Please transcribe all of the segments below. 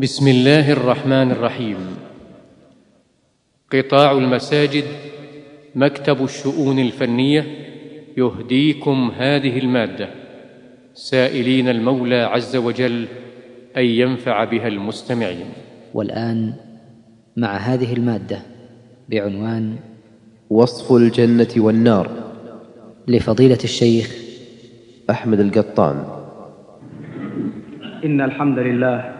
بسم الله الرحمن الرحيم. قطاع المساجد مكتب الشؤون الفنية يهديكم هذه المادة. سائلين المولى عز وجل أن ينفع بها المستمعين. والآن مع هذه المادة بعنوان وصف الجنة والنار. لفضيلة الشيخ أحمد القطان. إن الحمد لله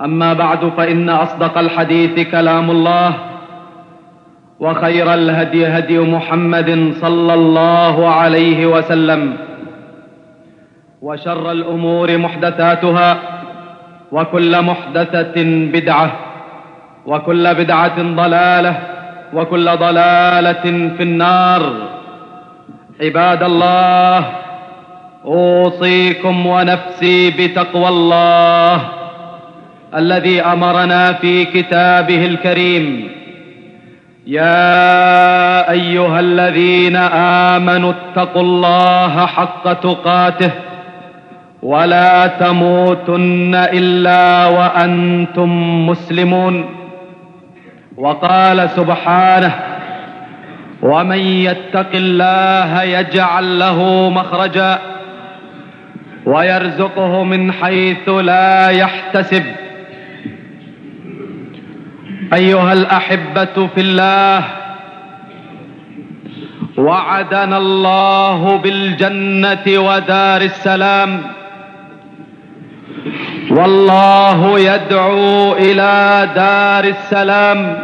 أما بعد فإن أصدق الحديث كلام الله وخير الهدي هدي محمد صلى الله عليه وسلم وشر الأمور محدثاتها وكل محدثة بدعة وكل بدعة ضلالة وكل ضلالة في النار. عباد الله أوصيكم ونفسي بتقوى الله. الذي أمرنا في كتابه الكريم. يا أيها الذين آمنوا اتقوا الله حق تقاته ولا تموتن إلا وأنتم مسلمون. وقال سبحانه ومن يتق الله يجعل له مخرجا ويرزقه من حيث لا يحتسب. أيها الأحبة في الله وعدنا الله بالجنة ودار السلام. والله يدعو إلى دار السلام.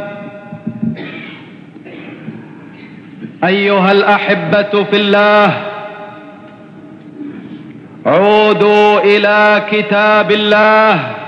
أيها الأحبة في الله عودوا إلى كتاب الله.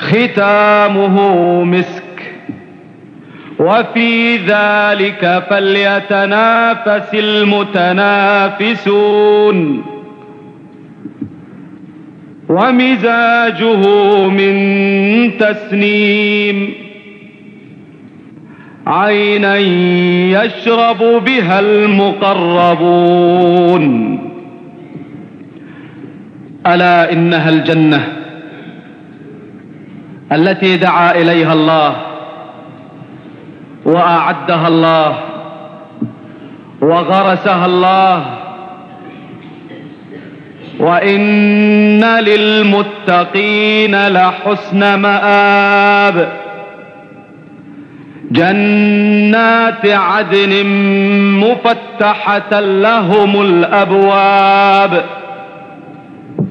ختامه مسك. وفي ذلك فليتنافس المتنافسون. ومزاجه من تسنيم. عينا يشرب بها المقربون. ألا إنها الجنة؟ التي دعا إليها الله وأعدها الله وغرسها الله وإن للمتقين لحسن مآب جنات عدن مفتحة لهم الأبواب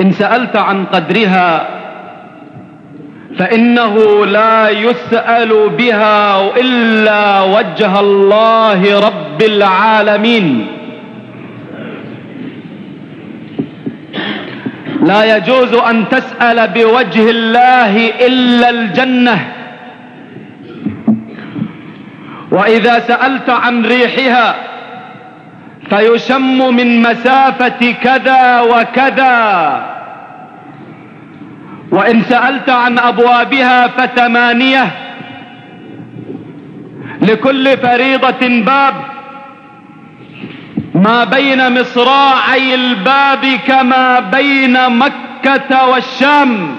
إن سألت عن قدرها فإنه لا يسأل بها إلا وجه الله رب العالمين. لا يجوز أن تسأل بوجه الله إلا الجنة. وإذا سألت عن ريحها فيشم من مسافة كذا وكذا. وإن سألت عن أبوابها فثمانية. لكل فريضة باب. ما بين مصراعي الباب كما بين مكة والشام.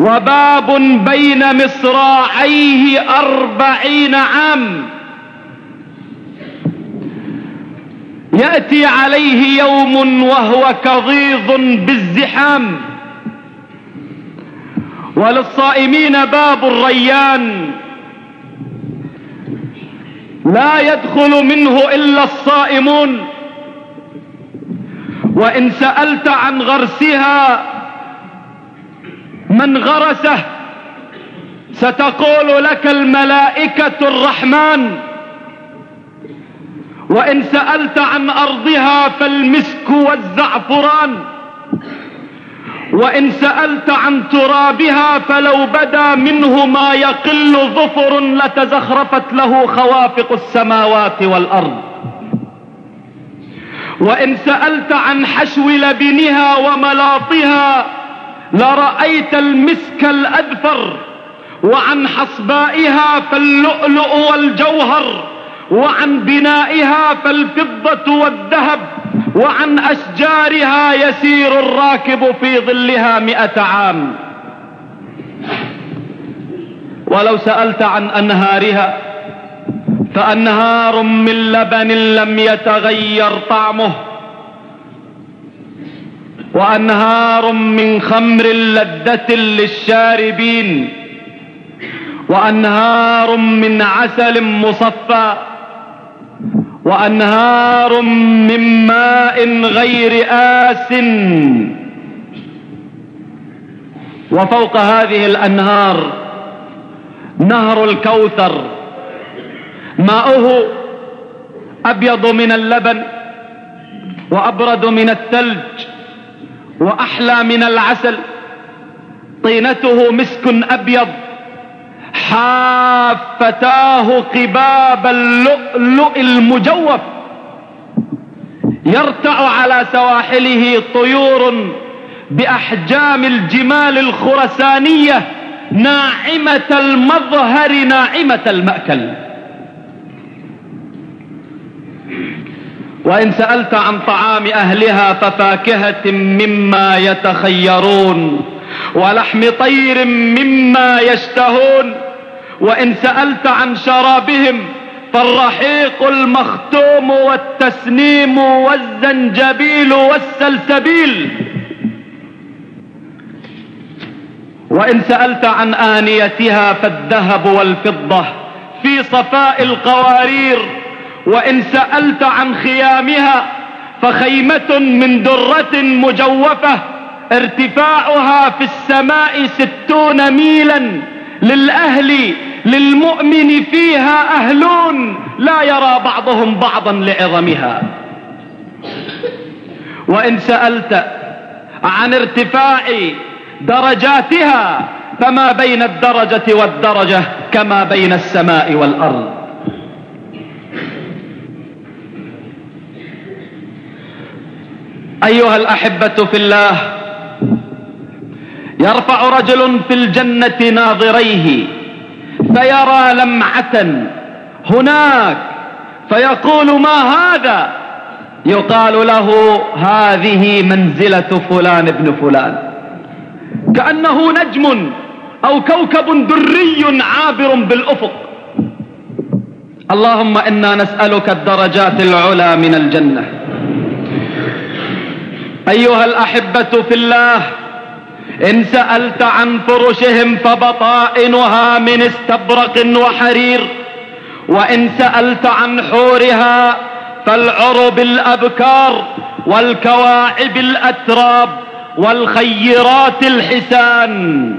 وباب بين مصراعيه أربعين عام. يأتي عليه يوم وهو كظيظ بالزحام. وللصائمين باب الريان. لا يدخل منه إلا الصائمون. وإن سألت عن غرسها من غرسه ستقول لك الملائكة الرحمن. وإن سألت عن أرضها فالمسك والزعفران. وإن سألت عن ترابها فلو بدا منه ما يقل ظفر لتزخرفت له خوافق السماوات والأرض. وإن سألت عن حشو لبنها وملاطها لرأيت المسك الأذفر وعن حصبائها فاللؤلؤ والجوهر. وعن بنائها فالفضة والذهب وعن أشجارها يسير الراكب في ظلها مئة عام. ولو سألت عن أنهارها فأنهار من لبن لم يتغير طعمه. وأنهار من خمر لذة للشاربين. وأنهار من عسل مصفى. وأنهار من ماء غير آس. وفوق هذه الأنهار نهر الكوثر. ماؤه أبيض من اللبن وأبرد من الثلج وأحلى من العسل. طينته مسك أبيض. حافتاه قباب اللؤلؤ المجوف. يرتع على سواحله طيور بأحجام الجمال الخرسانية ناعمة المظهر ناعمة المأكل. وإن سألت عن طعام أهلها ففاكهة مما يتخيرون. ولحم طير مما يشتهون. وإن سألت عن شرابهم فالرحيق المختوم والتسنيم والزنجبيل والسلسبيل. وإن سألت عن آنيتها فالذهب والفضة في صفاء القوارير. وإن سألت عن خيامها فخيمة من درة مجوفة ارتفاعها في السماء ستون ميلا للأهل للمؤمن فيها أهلون. لا يرى بعضهم بعضا لعظمها. وإن سألت عن ارتفاع درجاتها فما بين الدرجة والدرجة كما بين السماء والأرض. أيها الأحبة في الله يرفع رجل في الجنة ناظريه فيرى لمعة هناك فيقول ما هذا؟ يقال له هذه منزلة فلان ابن فلان. كأنه نجم أو كوكب دري عابر بالأفق. اللهم إنا نسألك الدرجات العلى من الجنة. أيها الأحبة في الله إن سألت عن فرشهم فبطائنها من استبرق وحرير. وإن سألت عن حورها فالعرب الأبكار والكواعب الأتراب والخيرات الحسان.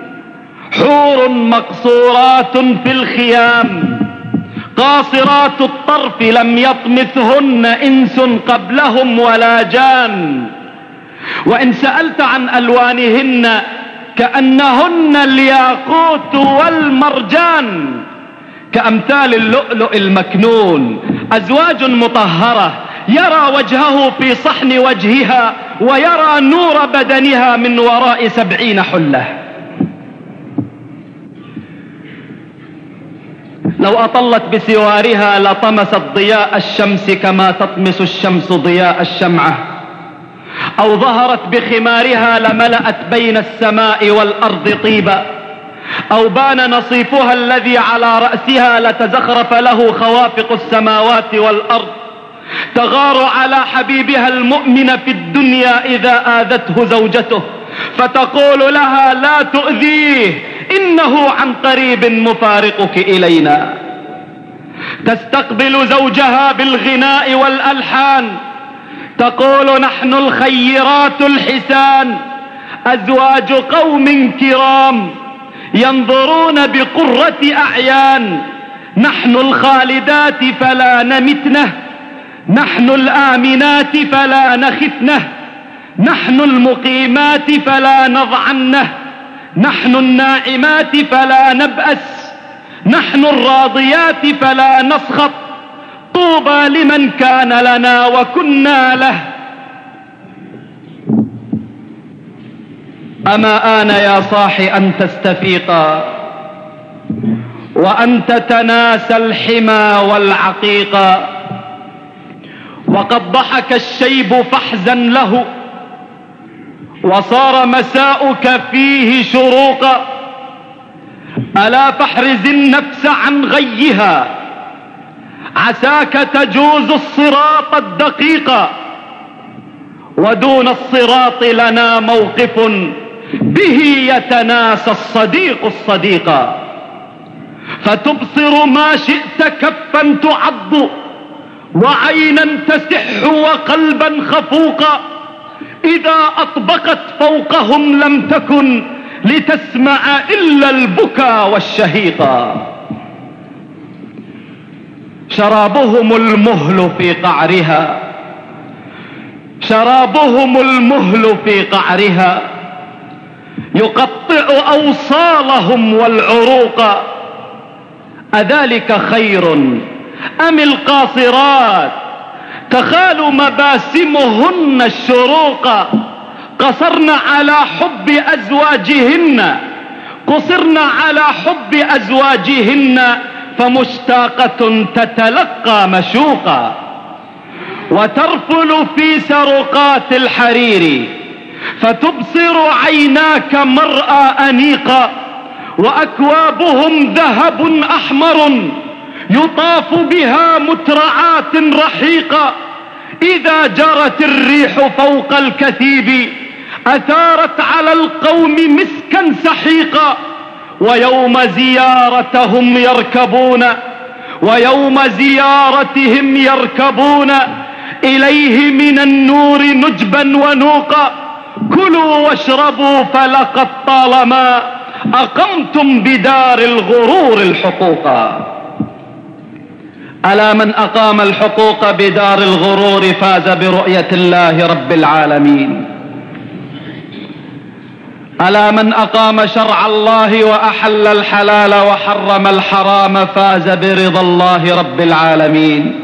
حور مقصورات في الخيام. قاصرات الطرف لم يطمثهن إنس قبلهم ولا جان. وإن سألت عن ألوانهن كأنهن الياقوت والمرجان كأمثال اللؤلؤ المكنون أزواج مطهرة يرى وجهه في صحن وجهها ويرى نور بدنها من وراء سبعين حلة. لو أطلت بسوارها لطمست ضياء الشمس كما تطمس الشمس ضياء الشمعة. أو ظهرت بخمارها لملأت بين السماء والأرض طيبا. أو بان نصيفها الذي على رأسها لتزخرف له خوافق السماوات والأرض. تغار على حبيبها المؤمن في الدنيا إذا آذته زوجته. فتقول لها لا تؤذيه إنه عن قريب مفارقك إلينا. تستقبل زوجها بالغناء والألحان. تقول نحن الخيرات الحسان أزواج قوم كرام ينظرون بقرة أعيان. نحن الخالدات فلا نمتنه نحن الآمنات فلا نخفنه نحن المقيمات فلا نضعنه نحن الناعمات فلا نبأس نحن الراضيات فلا نسخط. طوبى لمن كان لنا وكنا له. أما آن يا صاح أن تستفيقا وأن تتناسى الحمى والعقيقا وقد ضحك الشيب فحزا له وصار مساؤك فيه شروقا ألا فاحرز النفس عن غيها. عساك تجوز الصراط الدقيق ودون الصراط لنا موقف به يتناسى الصديق الصديقا فتبصر ما شئت كفا تعض وعينا تسح وقلبا خفوقا إذا أطبقت فوقهم لم تكن لتسمع إلا البكا والشهيقا شرابهم المهل في قعرها. شرابهم المهل في قعرها. يقطع أوصالهم والعروق. أذلك خير أم القاصرات؟ تخال مباسمهن الشروق. قصرن على حب أزواجهن. قصرن على حب أزواجهن. فمشتاقة تتلقى مشوقا وترفل في سرقات الحرير فتبصر عيناك مرأى أنيقا وأكوابهم ذهب أحمر يطاف بها مترعات رحيقا إذا جرت الريح فوق الكثيب أثارت على القوم مسكا سحيقا ويوم زيارتهم يركبون ويوم زيارتهم يركبون إليه من النور نجبا ونوقا. كلوا واشربوا فلقد طالما أقمتم بدار الغرور الحقوقا ألا من أقام الحقوق بدار الغرور فاز برؤية الله رب العالمين. ألا من أقام شرع الله وأحل الحلال وحرم الحرام فاز برضا الله رب العالمين.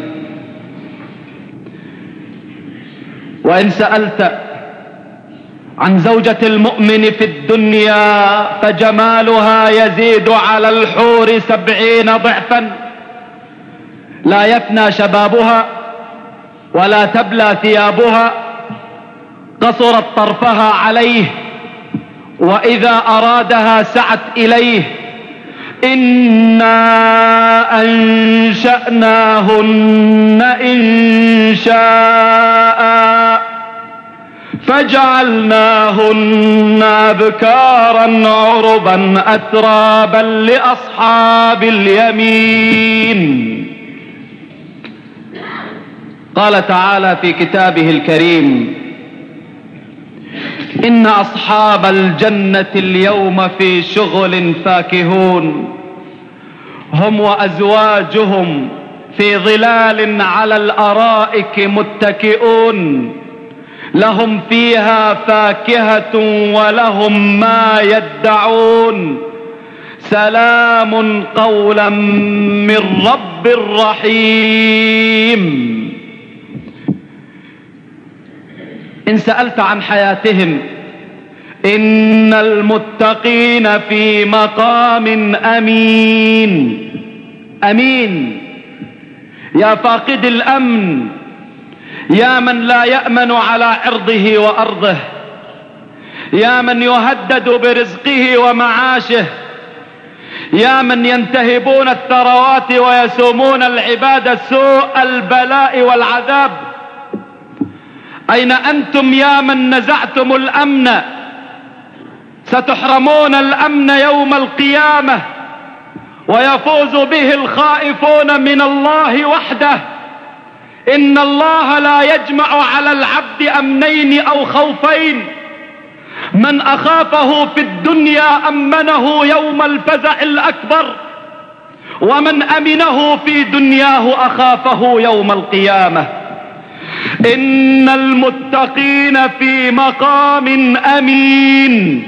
وإن سألت عن زوجة المؤمن في الدنيا فجمالها يزيد على الحور سبعين ضعفا. لا يفنى شبابها ولا تبلى ثيابها. قصرت طرفها عليه وإذا أرادها سعت إليه إنا أنشأناهن إن شاء فجعلناهن أبكارا عربا أترابا لأصحاب اليمين. قال تعالى في كتابه الكريم إن أصحاب الجنة اليوم في شغل فاكهون. هم وأزواجهم في ظلال على الأرائك متكئون. لهم فيها فاكهة ولهم ما يدعون. سلام قولا من رب رحيم. إن سألت عن حياتهم إن المتقين في مقام أمين. أمين. يا فاقد الأمن. يا من لا يأمن على عرضه وأرضه. يا من يهدد برزقه ومعاشه. يا من ينتهبون الثروات ويسومون العباد سوء البلاء والعذاب. أين أنتم يا من نزعتم الأمن؟ ستحرمون الأمن يوم القيامة ويفوز به الخائفون من الله وحده. إن الله لا يجمع على العبد أمنين أو خوفين. من أخافه في الدنيا أمنه يوم الفزع الأكبر. ومن أمنه في دنياه أخافه يوم القيامة. إن المتقين في مقام أمين.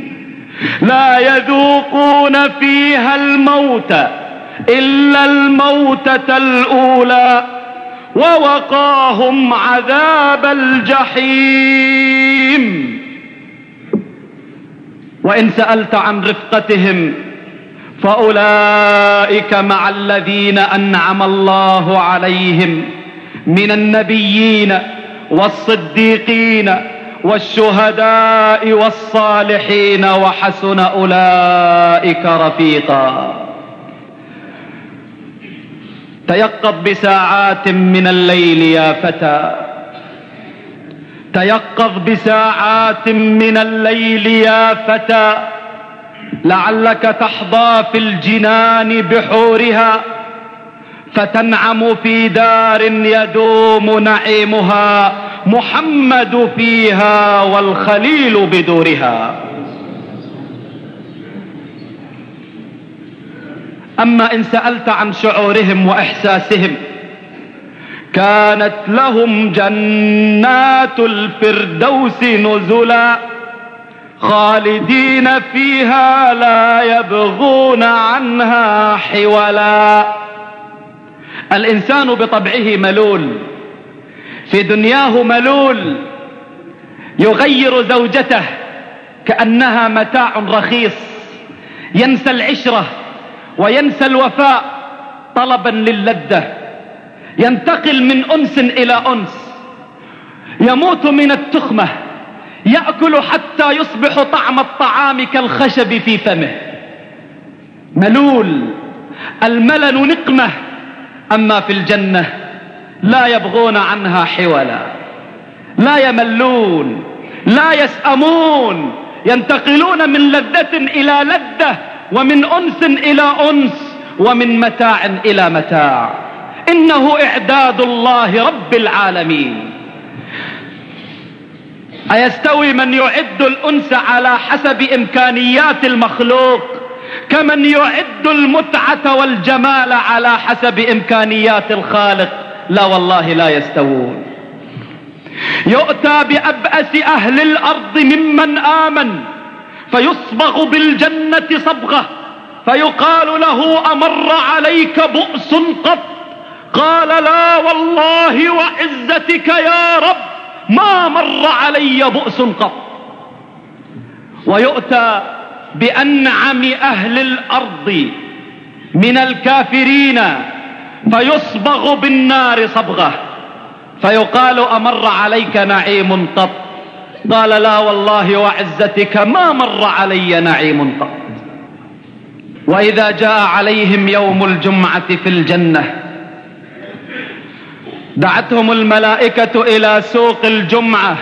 لا يذوقون فيها الموت إلا الموتة الأولى ووقاهم عذاب الجحيم. وإن سألت عن رفقتهم فأولئك مع الذين أنعم الله عليهم من النبيين والصديقين والشهداء والصالحين وحسن أولئك رفيقا. تيقظ بساعات من الليل يا فتى. تيقظ بساعات من الليل يا فتى. لعلك تحظى في الجنان بحورها. فتنعم في دار يدوم نعيمها. محمد فيها والخليل بدورها. أما إن سألت عن شعورهم وإحساسهم كانت لهم جنات الفردوس نزلا خالدين فيها لا يبغون عنها حولا. الإنسان بطبعه ملول في دنياه ملول يغير زوجته كأنها متاع رخيص. ينسى العشرة وينسى الوفاء طلبا للذة. ينتقل من أنس إلى أنس. يموت من التخمة. يأكل حتى يصبح طعم الطعام كالخشب في فمه. ملول الملل نقمة. أما في الجنة لا يبغون عنها حولا. لا يملون لا يسأمون. ينتقلون من لذة إلى لذة ومن أنس إلى أنس ومن متاع إلى متاع. إنه إعداد الله رب العالمين. أيستوي من يعد الأنس على حسب إمكانيات المخلوق كمن يعد المتعة والجمال على حسب إمكانيات الخالق. لا والله لا يستوون. يؤتى بأبأس أهل الأرض ممن آمن فيصبغ بالجنة صبغة فيقال له أمر عليك بؤس قط؟ قال لا والله وعزتك يا رب ما مر علي بؤس قط. ويؤتى بأنعم أهل الأرض من الكافرين فيصبغ بالنار صبغه. فيقال أمر عليك نعيم قط قال لا والله وعزتك ما مر علي نعيم قط وإذا جاء عليهم يوم الجمعة في الجنة دعتهم الملائكة إلى سوق الجمعة.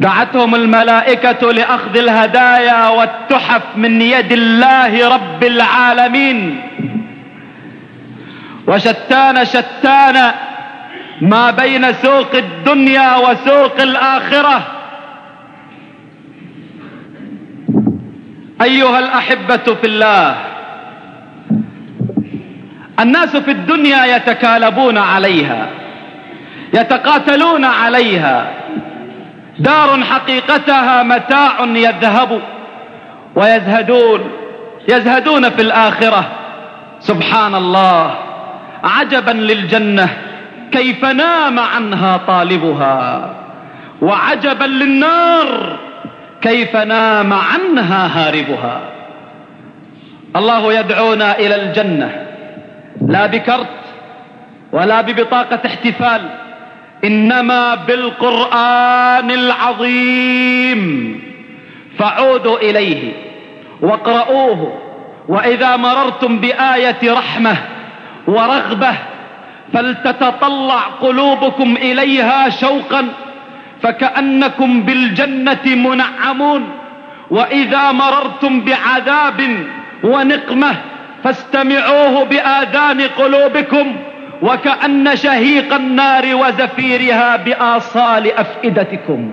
دعتهم الملائكة لأخذ الهدايا والتحف من يد الله رب العالمين. وشتان شتان ما بين سوق الدنيا وسوق الآخرة. أيها الأحبة في الله الناس في الدنيا يتكالبون عليها يتقاتلون عليها. دار حقيقتها متاع يذهب ويزهدون يزهدون في الآخرة. سبحان الله. عجبا للجنة كيف نام عنها طالبها؟ وعجبا للنار كيف نام عنها هاربها؟ الله يدعونا إلى الجنة لا بكرت ولا ببطاقة احتفال إنما بالقرآن العظيم. فعودوا إليه واقرؤوه وإذا مررتم بآية رحمة ورغبة فلتتطلع قلوبكم إليها شوقا فكأنكم بالجنة منعمون. وإذا مررتم بعذاب ونقمة فاستمعوه بآذان قلوبكم وكأن شهيق النار وزفيرها بآصال أفئدتكم.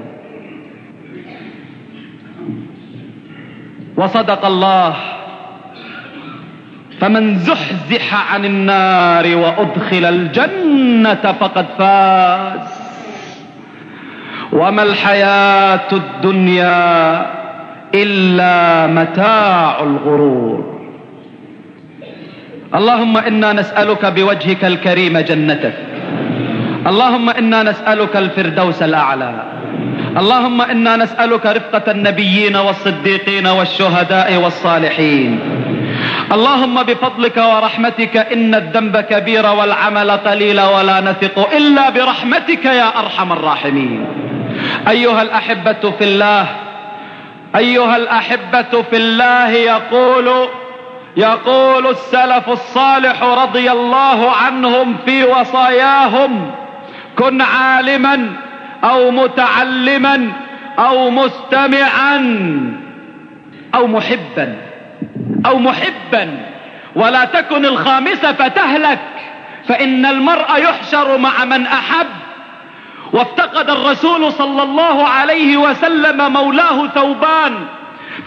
وصدق الله فمن زحزح عن النار وأدخل الجنة فقد فاز. وما الحياة الدنيا إلا متاع الغرور. اللهم إنا نسألك بوجهك الكريم جنتك. اللهم إنا نسألك الفردوس الأعلى. اللهم إنا نسألك رفقة النبيين والصديقين والشهداء والصالحين. اللهم بفضلك ورحمتك إن الذنب كبير والعمل قليل ولا نثق إلا برحمتك يا أرحم الراحمين. أيها الأحبة في الله أيها الأحبة في الله يقول يقول السلف الصالح رضي الله عنهم في وصاياهم كن عالما أو متعلما أو مستمعا أو محبا. أو محبا ولا تكن الخامسة فتهلك فإن المرء يحشر مع من أحب. وافتقد الرسول صلى الله عليه وسلم مولاه ثوبان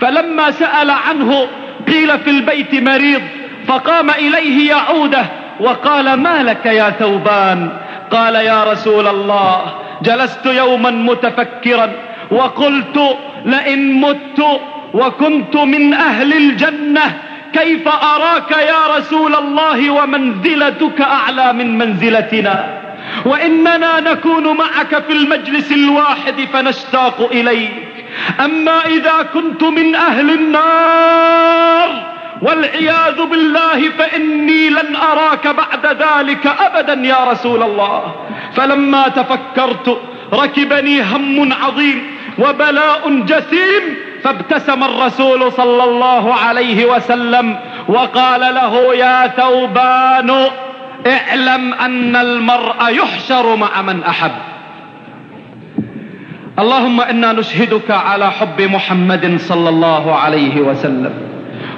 فلما سأل عنه قيل في البيت مريض فقام إليه يعوده وقال ما لك يا ثوبان؟ قال يا رسول الله جلست يوما متفكرا وقلت لئن مت وكنت من أهل الجنة. كيف أراك يا رسول الله ومنزلتك أعلى من منزلتنا؟ وإننا نكون معك في المجلس الواحد فنشتاق إليك. أما إذا كنت من أهل النار والعياذ بالله فإني لن أراك بعد ذلك أبدا يا رسول الله. فلما تفكرت ركبني هم عظيم وبلاء جسيم فابتسم الرسول صلى الله عليه وسلم وقال له يا ثوبان اعلم أن المرء يحشر مع من أحب. اللهم إنا نشهدك على حب محمد صلى الله عليه وسلم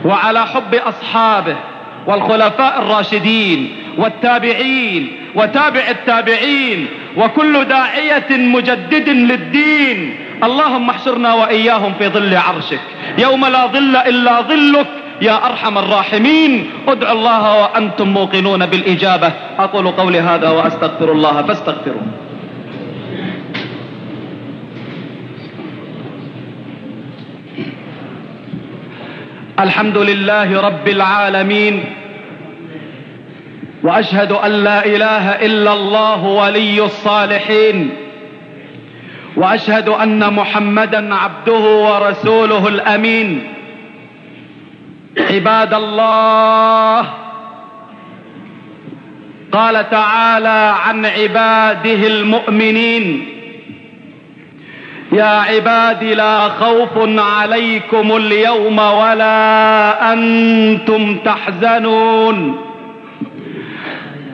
وعلى حب أصحابه والخلفاء الراشدين والتابعين وتابع التابعين وكل داعية مجدد للدين اللهم احشرنا وإياهم في ظل عرشك. يوم لا ظل إلا ظلك. يا أرحم الراحمين. ادعوا الله وأنتم موقنون بالإجابة. أقول قولي هذا وأستغفر الله فاستغفروه. الحمد لله رب العالمين. وأشهد أن لا إله إلا الله ولي الصالحين. وأشهد أن محمدا عبده ورسوله الأمين. عباد الله قال تعالى عن عباده المؤمنين يا عباد لا خوف عليكم اليوم ولا أنتم تحزنون.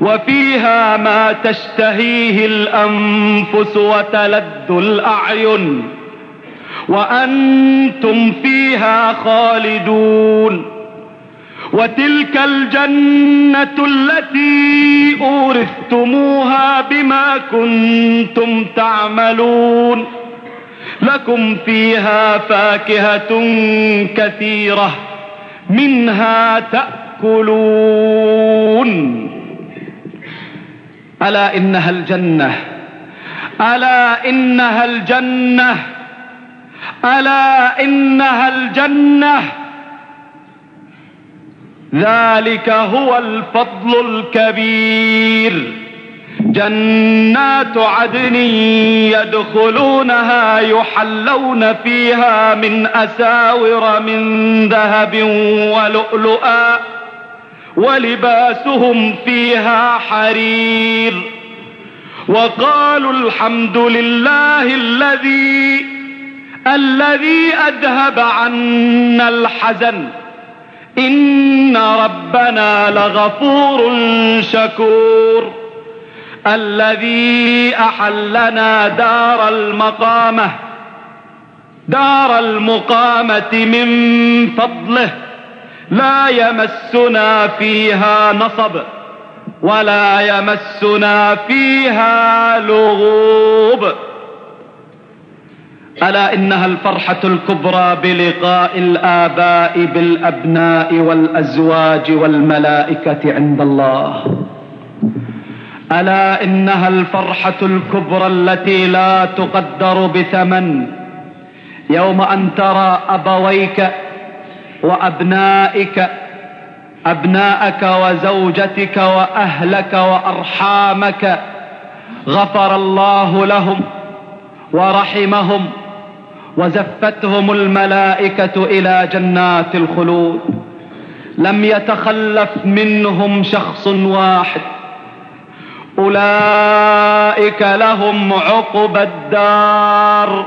وفيها ما تشتهيه الأنفس وتلذ الأعين. وأنتم فيها خالدون. وتلك الجنة التي أورثتموها بما كنتم تعملون. لكم فيها فاكهة كثيرة منها تأكلون. ألا إنها الجنة؟ ألا إنها الجنة؟ ألا إنها الجنة؟ ذلك هو الفضل الكبير. جنات عدن يدخلونها يحلون فيها من أساور من ذهب ولؤلؤا. ولباسهم فيها حرير وقالوا الحمد لله الذي الذي أذهب عنا الحزن إن ربنا لغفور شكور الذي أحلنا دار المقامة دار المقامة من فضله لا يمسنا فيها نصب ولا يمسنا فيها لغوب. ألا إنها الفرحة الكبرى بلقاء الآباء بالأبناء والأزواج والملائكة عند الله. ألا إنها الفرحة الكبرى التي لا تقدر بثمن. يوم أن ترى أبويك وأبنائك أبناءك وزوجتك وأهلك وأرحامك غفر الله لهم ورحمهم وزفتهم الملائكة إلى جنات الخلود. لم يتخلف منهم شخص واحد. أولئك لهم عقب الدار.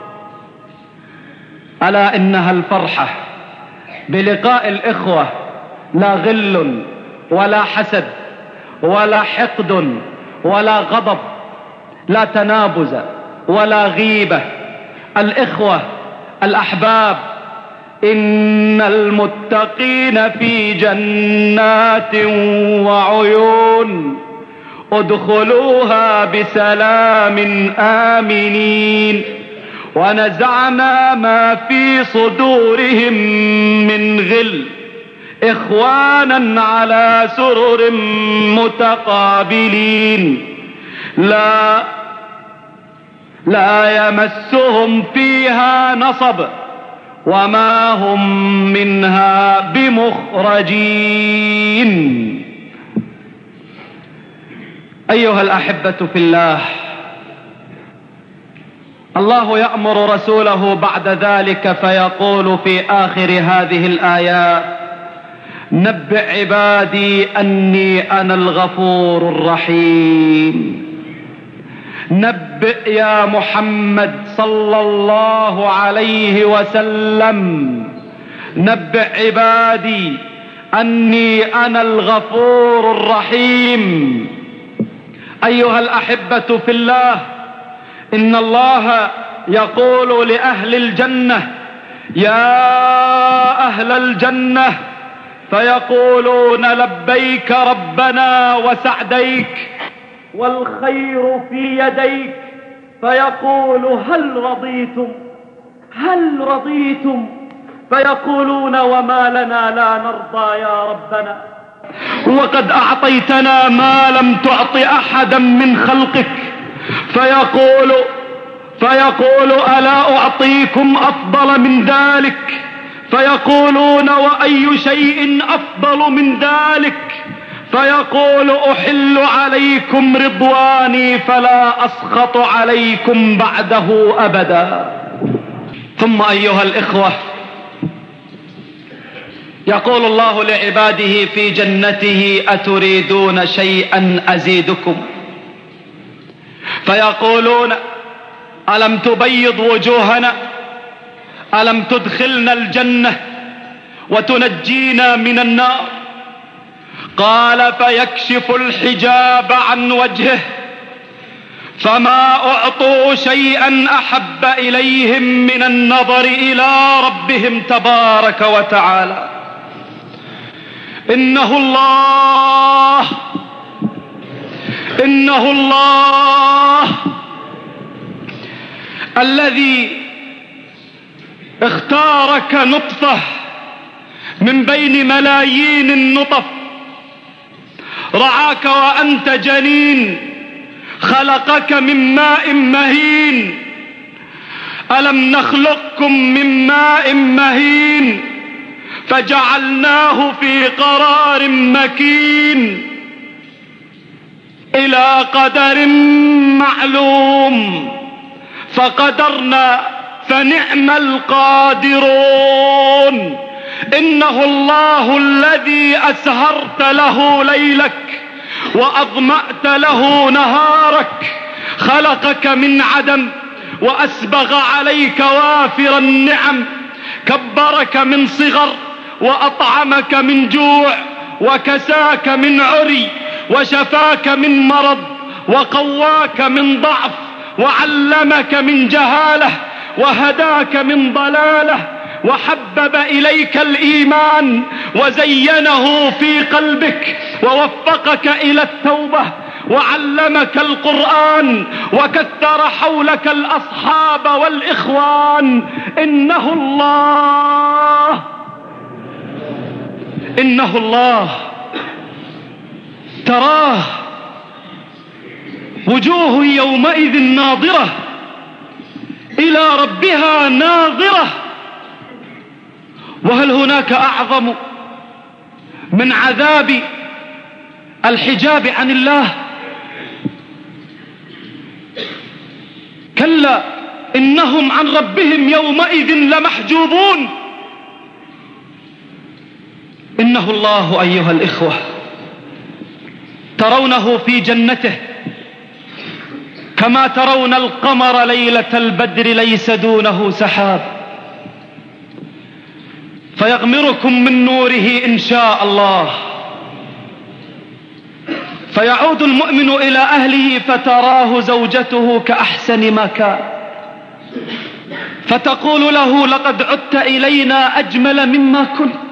ألا إنها الفرحة. بلقاء الإخوة لا غل ولا حسد ولا حقد ولا غضب لا تنابز ولا غيبة. الإخوة الأحباب إن المتقين في جنات وعيون. ادخلوها بسلام آمنين. ونزعنا ما في صدورهم من غل إخوانا على سرر متقابلين. لا لا يمسهم فيها نصب وما هم منها بمخرجين. أيها الأحبة في الله الله يأمر رسوله بعد ذلك فيقول في آخر هذه الايات نبئ عبادي أني أنا الغفور الرحيم. نبئ يا محمد صلى الله عليه وسلم. نبئ عبادي أني أنا الغفور الرحيم. أيها الأحبة في الله إن الله يقول لأهل الجنة يا أهل الجنة فيقولون لبيك ربنا وسعديك والخير في يديك فيقول هل رضيتم؟ هل رضيتم؟ فيقولون وما لنا لا نرضى يا ربنا. وقد أعطيتنا ما لم تعط أحدا من خلقك. فيقول فيقول ألا أعطيكم أفضل من ذلك؟ فيقولون وأي شيء أفضل من ذلك؟ فيقول أحل عليكم رضواني فلا أسخط عليكم بعده أبدا. ثم أيها الإخوة يقول الله لعباده في جنته أتريدون شيئا أزيدكم؟ فيقولون ألم تبيض وجوهنا؟ ألم تدخلنا الجنة وتنجينا من النار؟ قال فيكشف الحجاب عن وجهه فما أعطوا شيئا أحب إليهم من النظر إلى ربهم تبارك وتعالى. إنه الله إنه الله الذي اختارك نطفة من بين ملايين النطف. رعاك وأنت جنين خلقك من ماء مهين. ألم نخلقكم من ماء مهين؟ فجعلناه في قرار مكين. إلى قدر معلوم فقدرنا فنعم القادرون. إنه الله الذي أسهرت له ليلك وأظمأت له نهارك. خلقك من عدم وأسبغ عليك وافر النعم. كبرك من صغر وأطعمك من جوع وكساك من عري. وشفاك من مرض وقواك من ضعف وعلمك من جهالة وهداك من ضلالة وحبب إليك الإيمان وزينه في قلبك ووفقك إلى التوبة وعلمك القرآن وكثر حولك الأصحاب والإخوان. إنه الله. إنه الله. تراه وجوه يومئذ ناظرة إلى ربها ناظرة. وهل هناك أعظم من عذاب الحجاب عن الله؟ كلا إنهم عن ربهم يومئذ لمحجوبون. إنه الله أيها الإخوة. ترونه في جنته كما ترون القمر ليلة البدر ليس دونه سحاب. فيغمركم من نوره إن شاء الله. فيعود المؤمن إلى أهله فتراه زوجته كأحسن ما كان. فتقول له لقد عدت إلينا أجمل مما كنت.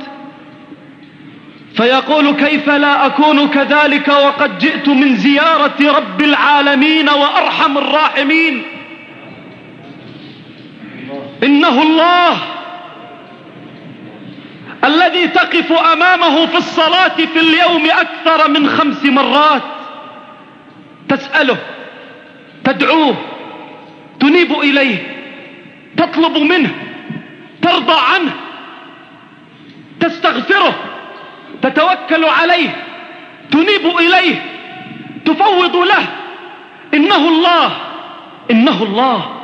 فيقول كيف لا أكون كذلك وقد جئت من زيارة رب العالمين وأرحم الراحمين؟ إنه الله الذي تقف أمامه في الصلاة في اليوم أكثر من خمس مرات. تسأله تدعوه تنيب إليه تطلب منه ترضى عنه تستغفره. تتوكل عليه تنيب إليه تفوض له. إنه الله إنه الله.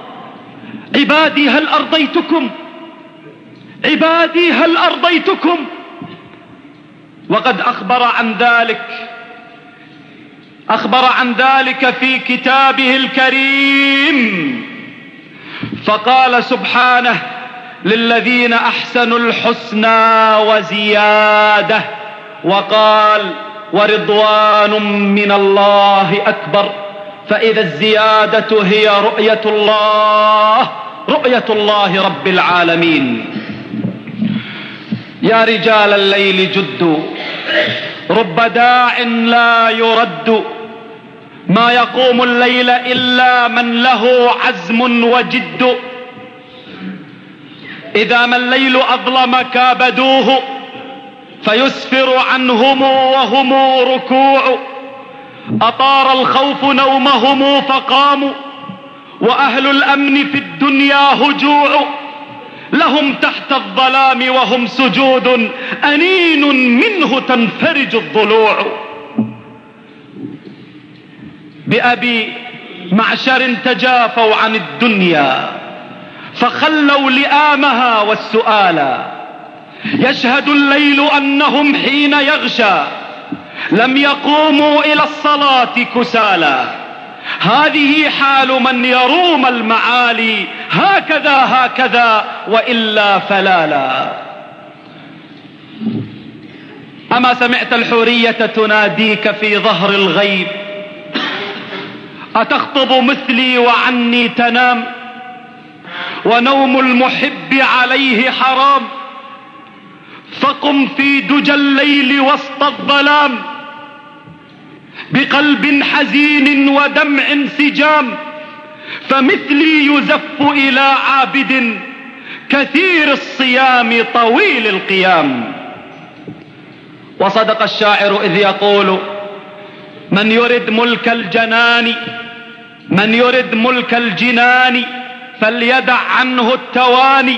عبادي هل أرضيتكم؟ عبادي هل أرضيتكم؟ وقد أخبر عن ذلك أخبر عن ذلك في كتابه الكريم. فقال سبحانه للذين أحسنوا الحسنى وزيادة. وقال ورضوان من الله أكبر. فإذا الزيادة هي رؤية الله رؤية الله رب العالمين. يا رجال الليل جدوا رب داع لا يرد. ما يقوم الليل إلا من له عزم وجد. إذا ما الليل أظلم كابدوه. فيسفر عنهم وهم ركوع. أطار الخوف نومهم فقاموا. وأهل الأمن في الدنيا هجوع. لهم تحت الظلام وهم سجود. أنين منه تنفرج الضلوع. بأبي معشر تجافوا عن الدنيا. فخلوا لئامها والسؤالا. يشهد الليل أنهم حين يغشى لم يقوموا إلى الصلاة كسالا هذه حال من يروم المعالي هكذا هكذا وإلا فلالا. أما سمعت الحورية تناديك في ظهر الغيب أتخطب مثلي وعني تنام ونوم المحب عليه حرام؟ فقم في دجى الليل وسط الظلام بقلب حزين ودمع سجام فمثلي يزف إلى عابد كثير الصيام طويل القيام. وصدق الشاعر إذ يقول من يرد ملك الجنان من يرد ملك الجنان فليدع عنه التواني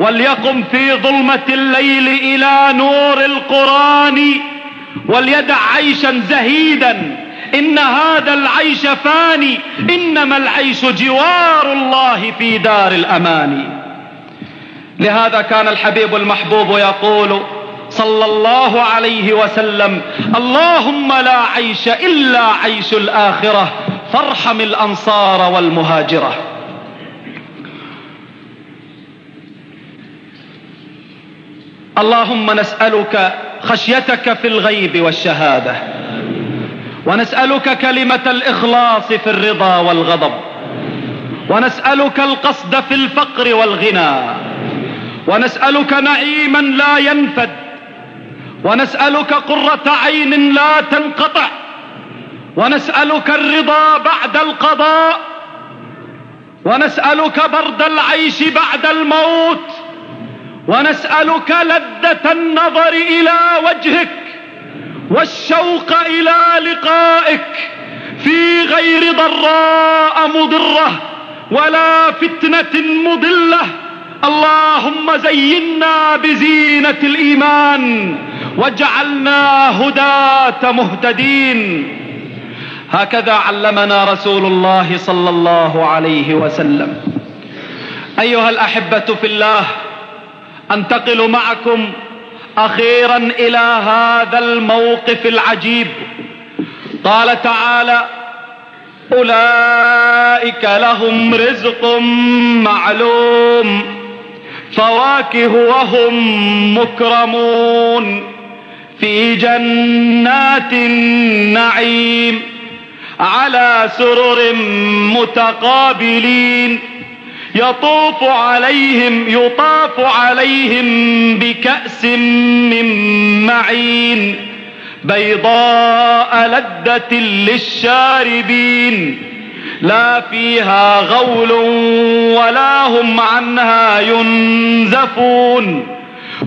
وليقم في ظلمة الليل إلى نور القرآن وليدع عيشا زهيدا إن هذا العيش فاني إنما العيش جوار الله في دار الأمان. لهذا كان الحبيب المحبوب يقول صلى الله عليه وسلم اللهم لا عيش إلا عيش الآخرة فارحم الأنصار والمهاجرة. اللهم نسألك خشيتك في الغيب والشهادة ونسألك كلمة الإخلاص في الرضا والغضب ونسألك القصد في الفقر والغنى ونسألك نعيما لا ينفد ونسألك قرة عين لا تنقطع ونسألك الرضا بعد القضاء ونسألك برد العيش بعد الموت ونسألك لذة النظر إلى وجهك والشوق إلى لقائك في غير ضراء مضرة ولا فتنة مضلة. اللهم زينا بزينة الإيمان واجعلنا هداة مهتدين. هكذا علمنا رسول الله صلى الله عليه وسلم. أيها الأحبة في الله أنتقل معكم أخيرا إلى هذا الموقف العجيب. قال تعالى أولئك لهم رزق معلوم فواكه وهم مكرمون. في جنات النعيم على سرر متقابلين. يطوف عليهم يطاف عليهم بكأس من معين بيضاء لذة للشاربين. لا فيها غول ولا هم عنها ينزفون.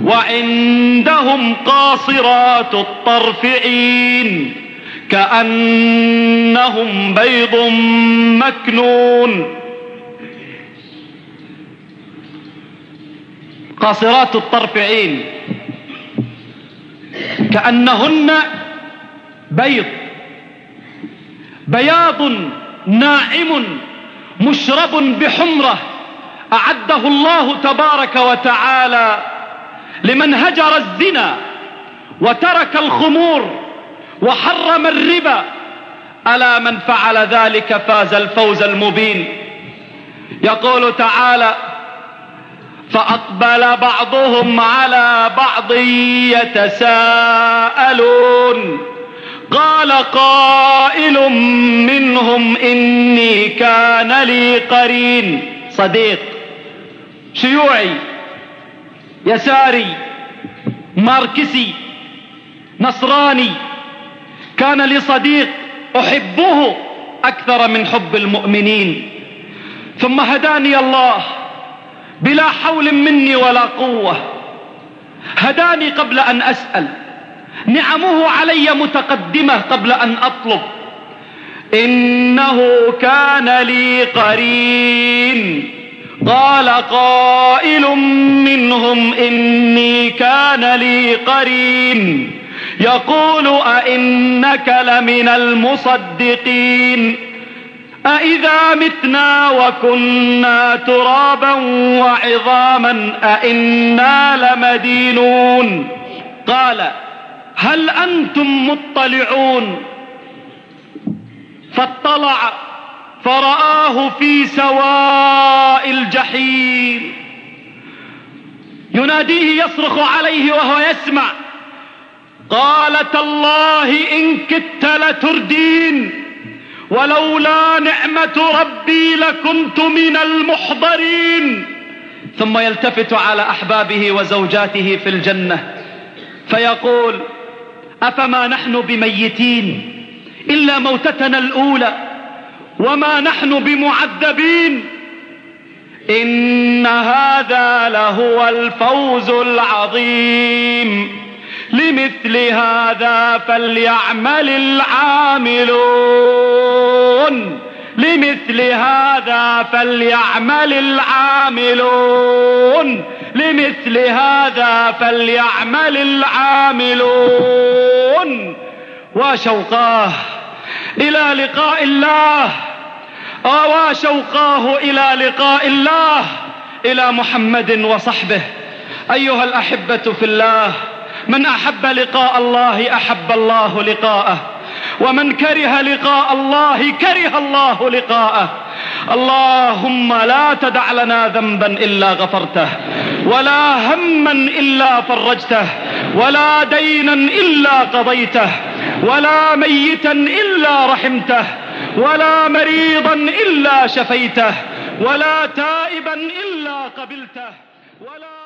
وعندهم قاصرات الطرف عين كأنهم بيض مكنون. قاصرات الطرف عين كأنهن بيض. بياض ناعم مشرب بحمرة أعده الله تبارك وتعالى لمن هجر الزنا وترك الخمور وحرم الربا. ألا من فعل ذلك فاز الفوز المبين. يقول تعالى فأقبل بعضهم على بعض يتساءلون. قال قائل منهم إني كان لي قرين. صديق شيوعي يساري ماركسي نصراني. كان لي صديق أحبه أكثر من حب المؤمنين. ثم هداني الله. بلا حول مني ولا قوة. هداني قبل أن أسأل. نعمه علي متقدمة قبل أن أطلب. إنه كان لي قرين. قال قائل منهم إني كان لي قرين. يقول أئنك لمن المصدقين. أإذا متنا وكنا ترابا وعظاما أئنا لمدينون قال هل أنتم مطلعون فاطلع فرآه في سواء الجحيم يناديه يصرخ عليه وهو يسمع قال تالله إن كدت لتردين ولولا نعمة ربي لكنت من المحضرين. ثم يلتفت على أحبابه وزوجاته في الجنة فيقول أفما نحن بميتين؟ إلا موتتنا الأولى وما نحن بمعذبين؟ إن هذا لهو الفوز العظيم. لمثل هذا فليعمل العاملون. لمثل هذا فليعمل العاملون. لمثل هذا فليعمل العاملون. وشوقاه إلى لقاء الله. وشوقاه إلى لقاء الله. إلى محمد وصحبه. أيها الأحبة في الله من أحب لقاء الله أحب الله لقاءه. ومن كره لقاء الله كره الله لقاءه. اللهم لا تدع لنا ذنبا إلا غفرته ولا هما إلا فرجته ولا دينا إلا قضيته ولا ميتا إلا رحمته ولا مريضا إلا شفيته ولا تائبا إلا قبلته ولا